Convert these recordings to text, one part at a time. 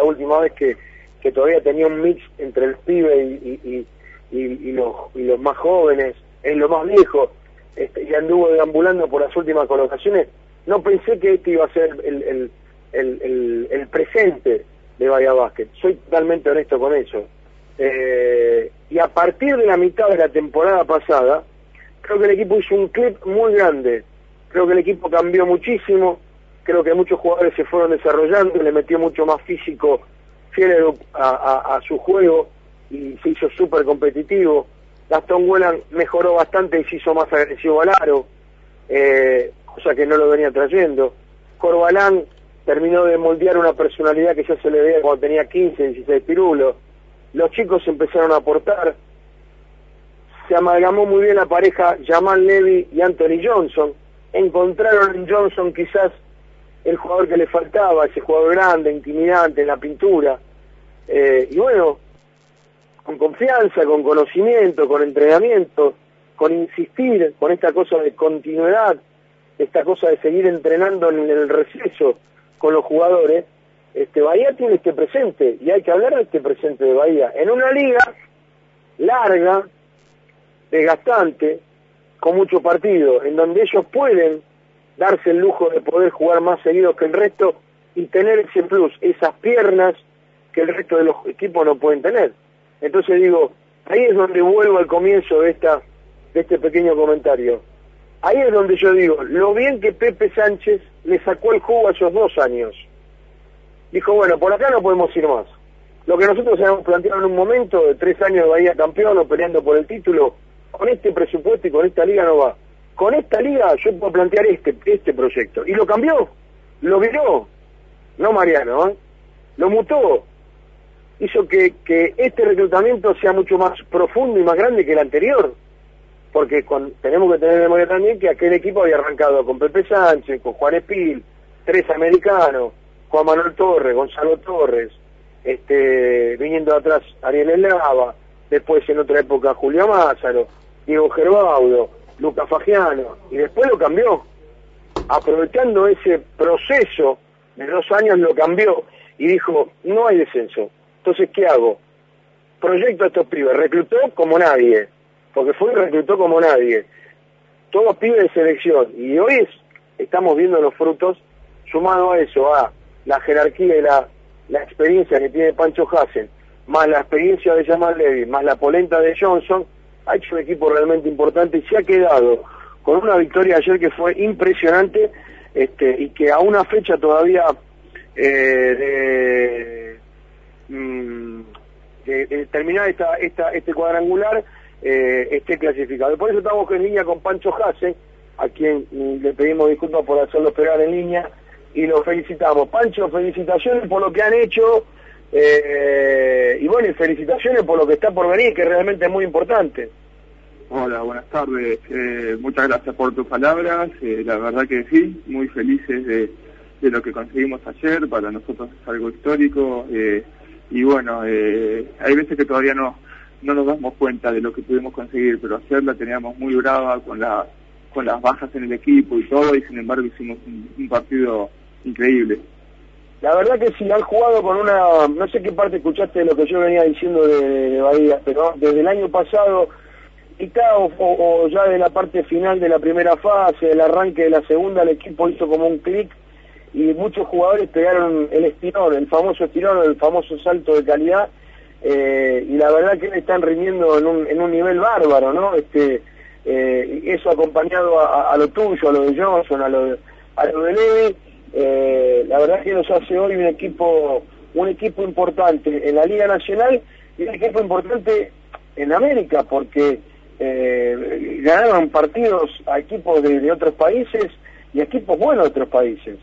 la última vez que, todavía tenía un mix entre el pibe y, y, y, los, y los más jóvenes, en lo más viejo, este, y anduvo deambulando por las últimas colocaciones, no pensé que este iba a ser el, el, el, el, presente de Bahía Basket. Soy totalmente honesto con eso. Eh, y a partir de la mitad de la temporada pasada, creo que el equipo hizo un clip muy grande. Creo que el equipo cambió muchísimo. Creo que muchos jugadores se fueron desarrollando, le metió mucho más físico fiel a, su juego y se hizo súper competitivo. Gastón Huelan mejoró bastante y se hizo más agresivo al aro, eh, cosa que no lo venía trayendo. Corbalán terminó de moldear una personalidad que ya se le veía cuando tenía 15, 16 pirulos. Los chicos empezaron a aportar. Se amalgamó muy bien la pareja Jamal Levy y Anthony Johnson. Encontraron en Johnson quizás el jugador que le faltaba, ese jugador grande, intimidante en la pintura. Eh, y bueno, con confianza, con conocimiento, con entrenamiento, con insistir, con esta cosa de continuidad, esta cosa de seguir entrenando en el receso con los jugadores, este Bahía tiene este presente y hay que hablar de este presente de Bahía en una liga larga, desgastante, con mucho partido, en donde ellos pueden darse el lujo de poder jugar más seguido que el resto y tener ese plus, esas piernas que el resto de los equipos no pueden tener. Entonces digo, ahí es donde vuelvo al comienzo de esta de este pequeño comentario. Ahí es donde yo digo, lo bien que Pepe Sánchez le sacó el jugo a esos dos años. Dijo, bueno, por acá no podemos ir más. Lo que nosotros habíamos planteado en un momento, de tres años de Bahía campeón o peleando por el título, con este presupuesto y con esta liga no va. Con esta liga yo puedo plantear este, este proyecto. Y lo cambió, lo viró. No Mariano, ¿eh? lo mutó. Hizo que, que este reclutamiento sea mucho más profundo y más grande que el anterior porque tenemos que tener en memoria también que aquel equipo había arrancado con Pepe Sánchez, con Juan Espil, tres americanos, Juan Manuel Torres, Gonzalo Torres, este, viniendo atrás Ariel Elava, después en otra época Julio Mázaro, Diego Gerbaudo, Lucas Fagiano, y después lo cambió. Aprovechando ese proceso de dos años lo cambió y dijo, no hay descenso. Entonces, ¿qué hago? Proyecto a estos pibes, reclutó como nadie, porque fue y reclutó como nadie. Todos pibes de selección. Y hoy estamos viendo los frutos, sumado a eso, a la jerarquía y la, la experiencia que tiene Pancho Hassen, más la experiencia de Jamal Levy, más la polenta de Johnson, ha hecho un equipo realmente importante y se ha quedado con una victoria ayer que fue impresionante este, y que a una fecha todavía eh, de, mm, terminar este cuadrangular eh, esté clasificado. Por eso estamos en línea con Pancho Jase, a quien le pedimos disculpas por hacerlo esperar en línea y lo felicitamos. Pancho, felicitaciones por lo que han hecho eh, y bueno, y felicitaciones por lo que está por venir, que realmente es muy importante. Hola, buenas tardes. Eh, muchas gracias por tus palabras. Eh, la verdad que sí, muy felices de, de, lo que conseguimos ayer. Para nosotros es algo histórico. Eh, y bueno, hay veces que todavía no no nos damos cuenta de lo que pudimos conseguir, pero ayer la teníamos muy brava con la con las bajas en el equipo y todo, y sin embargo hicimos un, partido increíble. La verdad que si han jugado con una, no sé qué parte escuchaste de lo que yo venía diciendo de, Bahía, pero desde el año pasado, y o, ya de la parte final de la primera fase, del arranque de la segunda, el equipo hizo como un clic y muchos jugadores pegaron el estirón, el famoso estirón, el famoso salto de calidad, eh, y la verdad que están rindiendo en un, en un nivel bárbaro, ¿no? Este, eh, eso acompañado a, lo tuyo, a lo de Johnson, a lo de, a lo de Levy, eh, la verdad que nos hace hoy un equipo, un equipo importante en la Liga Nacional y un equipo importante en América, porque eh, ganaron partidos a equipos de, de otros países y equipos buenos de otros países.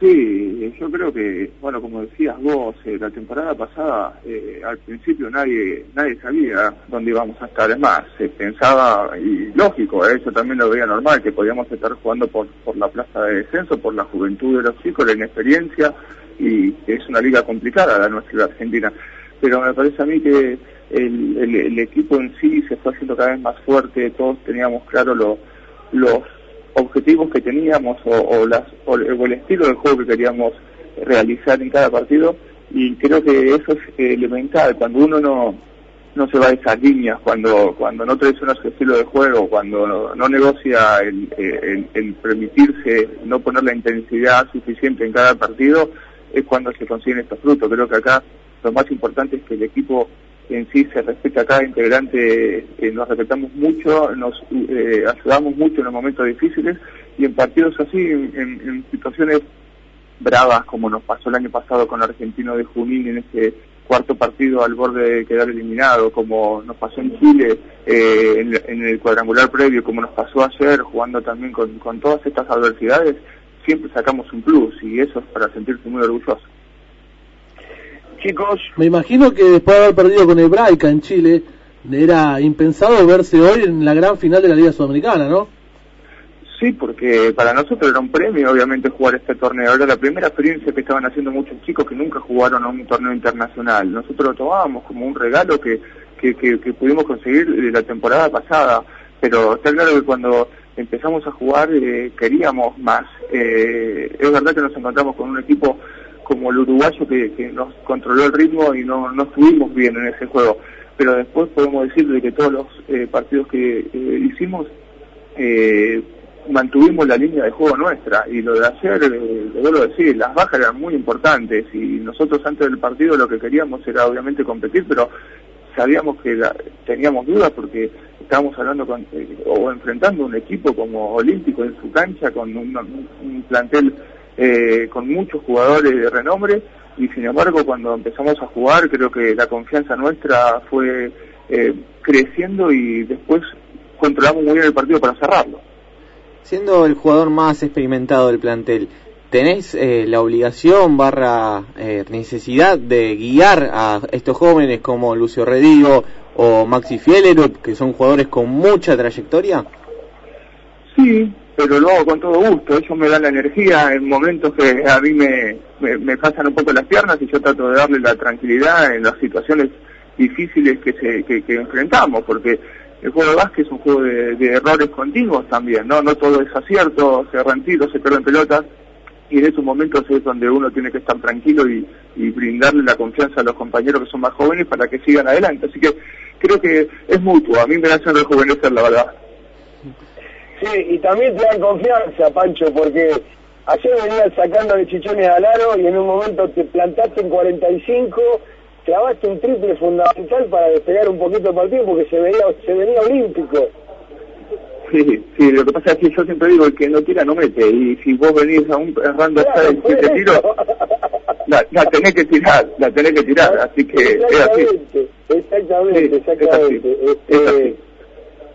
Sí, yo creo que, bueno, como decías vos, eh, la temporada pasada, eh, al principio nadie nadie sabía dónde íbamos a estar. Es más, se pensaba, y lógico, eso también lo veía normal, que podíamos estar jugando por, por la plaza de descenso, por la juventud de los chicos, la inexperiencia, y es una liga complicada la nuestra Argentina. Pero me parece a mí que el, el, equipo en sí se fue haciendo cada vez más fuerte, todos teníamos claro lo, los objetivos que teníamos o, las, o, el estilo de juego que queríamos realizar en cada partido y creo que eso es elemental. Cuando uno no no se va a esas líneas cuando cuando no traiciona su estilo de juego cuando no, negocia el, el, permitirse no poner la intensidad suficiente en cada partido es cuando se consiguen estos frutos. Creo que acá lo más importante es que el equipo en sí se respeta a cada integrante, eh, nos respetamos mucho, nos eh, ayudamos mucho en los momentos difíciles y en partidos así, en, situaciones bravas como nos pasó el año pasado con Argentino de Junín en ese cuarto partido al borde de quedar eliminado, como nos pasó en Chile eh, en, el cuadrangular previo, como nos pasó ayer jugando también con, con todas estas adversidades, siempre sacamos un plus y eso es para sentirse muy orgulloso chicos. Me imagino que después de haber perdido con Hebraica en Chile, era impensado verse hoy en la gran final de la Liga Sudamericana, ¿no? Sí, porque para nosotros era un premio, obviamente, jugar este torneo. Era la primera experiencia que estaban haciendo muchos chicos que nunca jugaron a un torneo internacional. Nosotros lo tomábamos como un regalo que, que, que, pudimos conseguir la temporada pasada. Pero está claro que cuando empezamos a jugar eh, queríamos más. Eh, es verdad que nos encontramos con un equipo como el uruguayo que, nos controló el ritmo y no, no estuvimos bien en ese juego. Pero después podemos decir de que todos los eh, partidos que eh, hicimos eh, mantuvimos la línea de juego nuestra y lo de ayer, eh, lo decir, las bajas eran muy importantes y nosotros antes del partido lo que queríamos era obviamente competir, pero sabíamos que teníamos dudas porque estábamos hablando con, o enfrentando un equipo como Olímpico en su cancha con un plantel eh, con muchos jugadores de renombre y sin embargo cuando empezamos a jugar creo que la confianza nuestra fue eh, creciendo y después controlamos muy bien el partido para cerrarlo. Siendo el jugador más experimentado del plantel, ¿tenés eh, la obligación barra necesidad de guiar a estos jóvenes como Lucio Redigo o Maxi Fielero, que son jugadores con mucha trayectoria? Sí, pero lo hago con todo gusto. Ellos me dan la energía en momentos que a mí me, me, pasan un poco las piernas y yo trato de darle la tranquilidad en las situaciones difíciles que, se, que, enfrentamos, porque el juego de básquet es un juego de, errores continuos también, ¿no? No todo es acierto, se erran tiros, se pierden pelotas, y en esos momentos es donde uno tiene que estar tranquilo y, y brindarle la confianza a los compañeros que son más jóvenes para que sigan adelante. Así que creo que es mutuo, a mí me hacen rejuvenecer, la verdad. Sí, y también te dan confianza, Pancho, porque ayer venías sacando de chichones al aro y en un momento te plantaste en 45, clavaste un triple fundamental para despegar un poquito el partido porque se veía, se venía olímpico. Sí, sí, lo que pasa es que yo siempre digo, el que no tira no mete, y si vos venís a un errando hasta el siete tiros, la, la, tenés que tirar, la tenés que tirar, así que es así. Exactamente, exactamente. Este,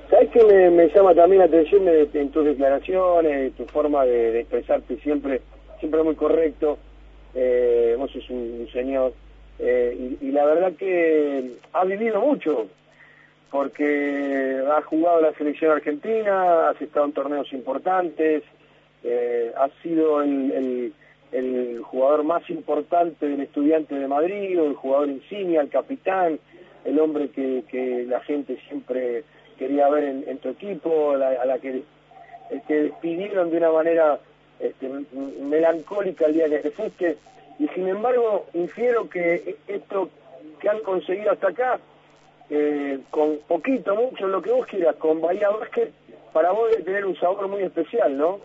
¿Sabes qué me, llama también la atención en tus declaraciones, tu forma de, expresarte siempre, siempre muy correcto? Eh, vos sos un, señor eh, y, la verdad que has vivido mucho, porque has jugado la selección argentina, has estado en torneos importantes, eh, has sido el, jugador más importante del estudiante de Madrid, el jugador insignia, el capitán, el hombre que la gente siempre quería ver en, tu equipo, a la que te despidieron de una manera este, melancólica el día que te fuiste, y sin embargo infiero que esto que han conseguido hasta acá, eh, con poquito, mucho, lo que vos quieras, con Bahía Vázquez, para vos debe tener un sabor muy especial, ¿no?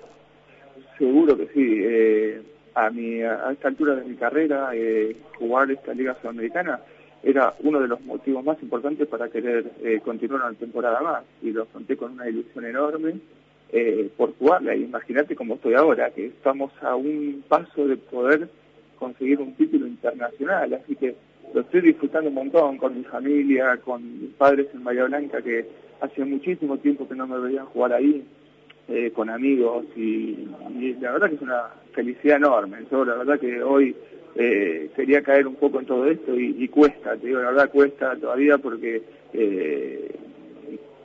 Seguro que sí. Eh, a, mi, a esta altura de mi carrera, eh, jugar esta Liga Sudamericana era uno de los motivos más importantes para querer eh, continuar una temporada más. Y lo afronté con una ilusión enorme eh, por jugarla. Imagínate cómo estoy ahora, que estamos a un paso de poder conseguir un título internacional, así que lo estoy disfrutando un montón con mi familia, con mis padres en María Blanca, que hace muchísimo tiempo que no me veían jugar ahí, eh, con amigos, y, la verdad que es una felicidad enorme. Yo la verdad que hoy eh, quería caer un poco en todo esto y, cuesta, te digo, la verdad cuesta todavía porque eh,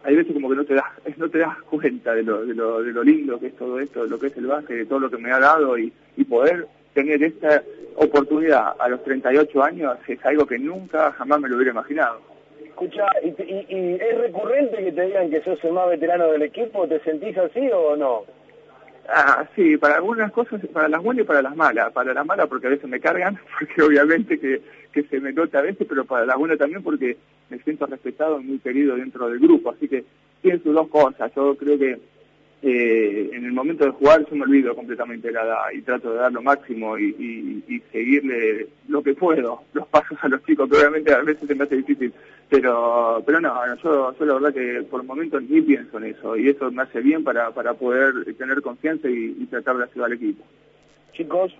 hay veces como que no te das no te das cuenta de lo, de lo, de lo lindo que es todo esto, de lo que es el básquet, de todo lo que me ha dado y, y poder tener esta oportunidad a los 38 años es algo que nunca jamás me lo hubiera imaginado. Escucha, ¿y, y, es recurrente que te digan que sos el más veterano del equipo? ¿Te sentís así o no? Ah, sí, para algunas cosas, para las buenas y para las malas. Para las malas porque a veces me cargan, porque obviamente que, que se me nota a veces, pero para las buenas también porque me siento respetado y muy querido dentro del grupo. Así que sus dos cosas. Yo creo que eh, en el momento de jugar yo me olvido completamente de la edad y trato de dar lo máximo y, y, y, seguirle lo que puedo, los pasos a los chicos, que obviamente a veces se me hace difícil, pero pero no, yo, yo la verdad que por el momento ni pienso en eso y eso me hace bien para, para poder tener confianza y, y tratar de ayudar al equipo. Chicos.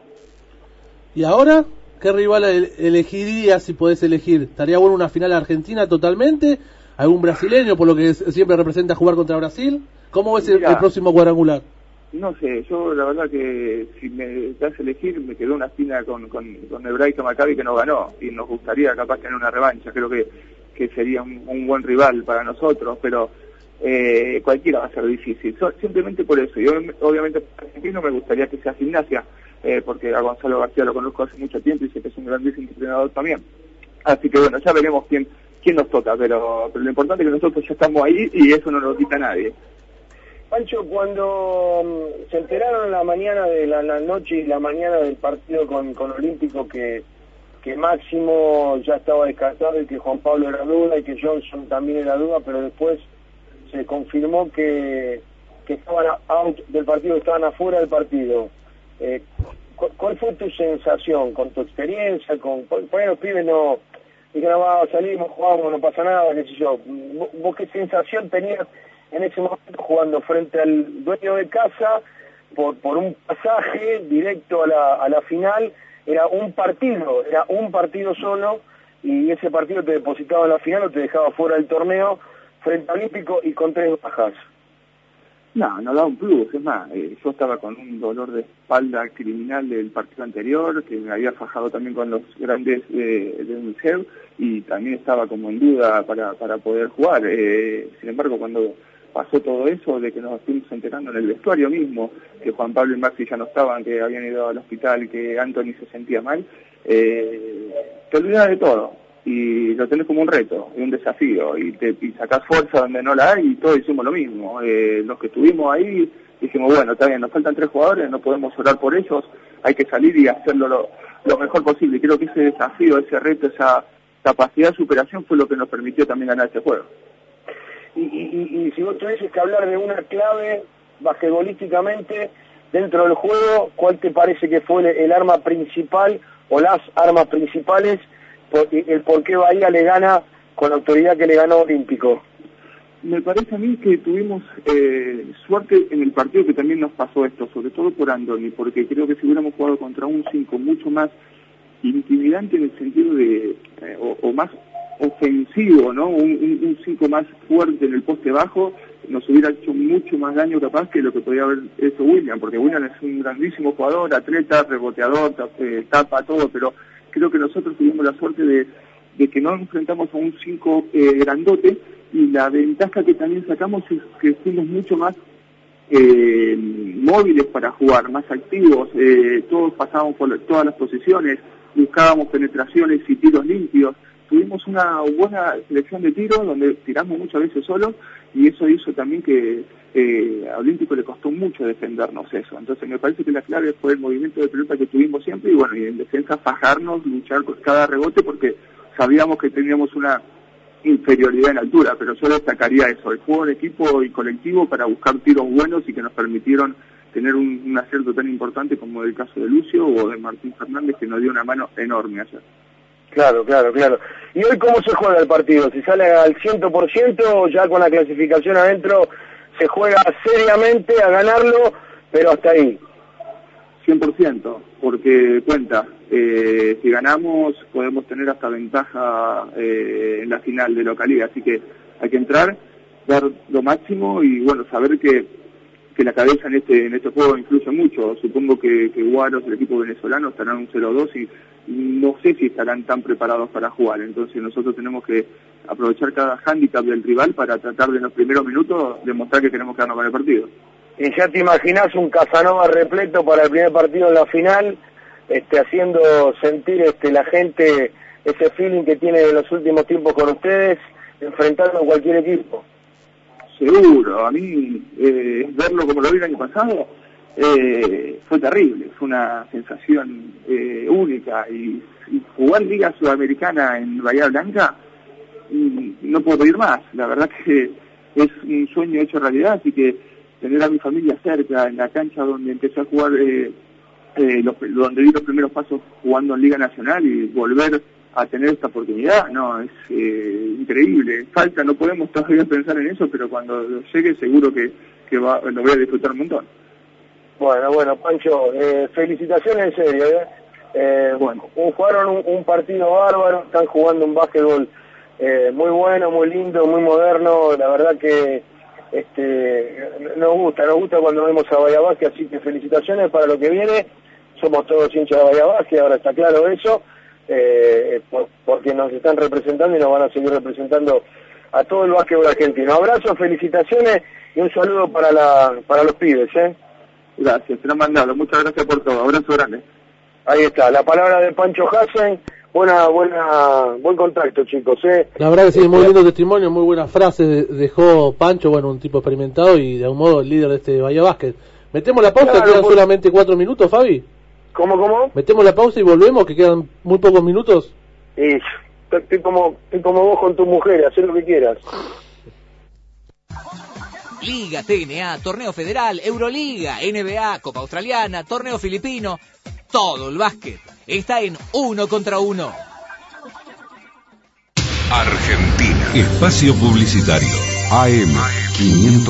¿Y ahora? ¿Qué rival elegirías si podés elegir? ¿Estaría bueno una final argentina totalmente? ¿Algún brasileño por lo que siempre representa jugar contra Brasil? ¿Cómo ves el, próximo cuadrangular? No sé, yo la verdad que si me das a elegir me quedó una espina con, con, con Hebraica Maccabi que no ganó y nos gustaría capaz tener una revancha, creo que, que sería un, buen rival para nosotros, pero eh, cualquiera va a ser difícil, simplemente por eso, y obviamente para argentino me gustaría que sea gimnasia, eh, porque a Gonzalo García lo conozco hace mucho tiempo y sé que es un grandísimo entrenador también, así que bueno, ya veremos quién quién nos toca, pero, pero lo importante es que nosotros ya estamos ahí y eso no nos quita nadie. Pancho, cuando mm, se enteraron la mañana de la, noche y la mañana del partido con, con Olímpico que, que Máximo ya estaba descartado y que Juan Pablo era duda y que Johnson también era duda, pero después se confirmó que, que estaban out del partido, estaban afuera del partido. Eh, ¿Cuál fue tu sensación con tu experiencia? con los pibes no dijeron, salimos, jugamos, no pasa nada, qué sé yo. ¿Vos qué sensación tenías en ese momento jugando frente al dueño de casa por, por un pasaje directo a la, a la final, era un partido, era un partido solo y ese partido te depositaba en la final o te dejaba fuera del torneo frente al Olímpico y con tres bajas. No, no da un plus, es más, eh, yo estaba con un dolor de espalda criminal del partido anterior, que me había fajado también con los grandes de, de y también estaba como en duda para, para poder jugar. Eh, sin embargo, cuando pasó todo eso de que nos estuvimos enterando en el vestuario mismo, que Juan Pablo y Maxi ya no estaban, que habían ido al hospital, que Anthony se sentía mal, eh, te olvidas de todo y lo tenés como un reto y un desafío y, te, y sacás fuerza donde no la hay y todos hicimos lo mismo. Eh, los que estuvimos ahí dijimos, bueno, está bien, nos faltan tres jugadores, no podemos orar por ellos, hay que salir y hacerlo lo, mejor posible. Y creo que ese desafío, ese reto, esa capacidad de superación fue lo que nos permitió también ganar este juego. Y, si vos tuvieses que hablar de una clave basquetbolísticamente dentro del juego, ¿cuál te parece que fue el, arma principal o las armas principales? Por, el por qué Bahía le gana con la autoridad que le ganó Olímpico. Me parece a mí que tuvimos eh, suerte en el partido que también nos pasó esto, sobre todo por Andoni, porque creo que si hubiéramos jugado contra un 5 mucho más intimidante en el sentido de, eh, o, más ofensivo, ¿no? Un 5 más fuerte en el poste bajo nos hubiera hecho mucho más daño capaz que lo que podía haber hecho William, porque William es un grandísimo jugador, atleta, reboteador, eh, tapa, todo, pero creo que nosotros tuvimos la suerte de, que no enfrentamos a un 5 eh, grandote y la ventaja que también sacamos es que fuimos mucho más eh, móviles para jugar, más activos, eh, todos pasábamos por todas las posiciones, buscábamos penetraciones y tiros limpios, tuvimos una buena selección de tiros donde tiramos muchas veces solos y eso hizo también que eh, a Olímpico le costó mucho defendernos eso. Entonces me parece que la clave fue el movimiento de pelota que tuvimos siempre y bueno, y en defensa fajarnos, luchar con cada rebote porque sabíamos que teníamos una inferioridad en altura, pero yo destacaría eso, el juego en equipo y colectivo para buscar tiros buenos y que nos permitieron tener un acierto tan importante como el caso de Lucio o de Martín Fernández que nos dio una mano enorme ayer. Claro, claro, claro. ¿Y hoy cómo se juega el partido? ¿Si sale al 100% o ya con la clasificación adentro se juega seriamente a ganarlo, pero hasta ahí? 100%, porque cuenta, eh, si ganamos podemos tener hasta ventaja eh, en la final de localidad, así que hay que entrar, dar lo máximo y bueno, saber que, que la cabeza en este en este juego influye mucho. Supongo que, que Guaros, el equipo venezolano, estarán un 0-2 y no sé si estarán tan preparados para jugar. Entonces nosotros tenemos que aprovechar cada hándicap del rival para tratar de en los primeros minutos demostrar que tenemos que ganar el partido. Y ya te imaginas un Casanova repleto para el primer partido en la final, este, haciendo sentir este, la gente ese feeling que tiene en los últimos tiempos con ustedes, enfrentando a cualquier equipo. Seguro, a mí eh, verlo como lo vi el año pasado, eh, fue terrible, fue una sensación eh, única y, jugar Liga Sudamericana en Bahía Blanca mm, no puedo pedir más, la verdad que es un sueño hecho realidad, así que tener a mi familia cerca, en la cancha donde empecé a jugar, eh, eh, donde di los primeros pasos jugando en Liga Nacional y volver a tener esta oportunidad, no, es eh, increíble. Falta, no podemos todavía pensar en eso, pero cuando llegue seguro que, que va, lo voy a disfrutar un montón. Bueno, bueno, Pancho, eh, felicitaciones en serio, ¿eh? eh bueno, jugaron un, partido bárbaro, están jugando un básquetbol eh, muy bueno, muy lindo, muy moderno, la verdad que este, nos gusta, nos gusta cuando vemos a Bahía Vázquez, así que felicitaciones para lo que viene, somos todos hinchas de Bahía Vázquez, ahora está claro eso, porque nos están representando y nos van a seguir representando a todo el básquetbol argentino. Abrazos, felicitaciones y un saludo para, la, para los pibes. ¿eh? Gracias, te lo han mandado. Muchas gracias por todo. Abrazo grande. Ahí está, la palabra de Pancho Hassen. Buena, buena, buen contacto, chicos. ¿eh? La verdad que sí, muy lindo testimonio, muy buena frase dejó Pancho, bueno, un tipo experimentado y de algún modo el líder de este Bahía Básquet. ¿Metemos la pausa? ¿Quedan solamente cuatro minutos, Fabi? ¿Cómo, cómo? ¿Metemos la pausa y volvemos, que quedan muy pocos minutos? Y estoy como, estoy como vos con tu mujer, haz lo que quieras. Liga, TNA, Torneo Federal, Euroliga, NBA, Copa Australiana, Torneo Filipino. Todo el básquet está en uno contra uno. Argentina. Espacio Publicitario. AM 500.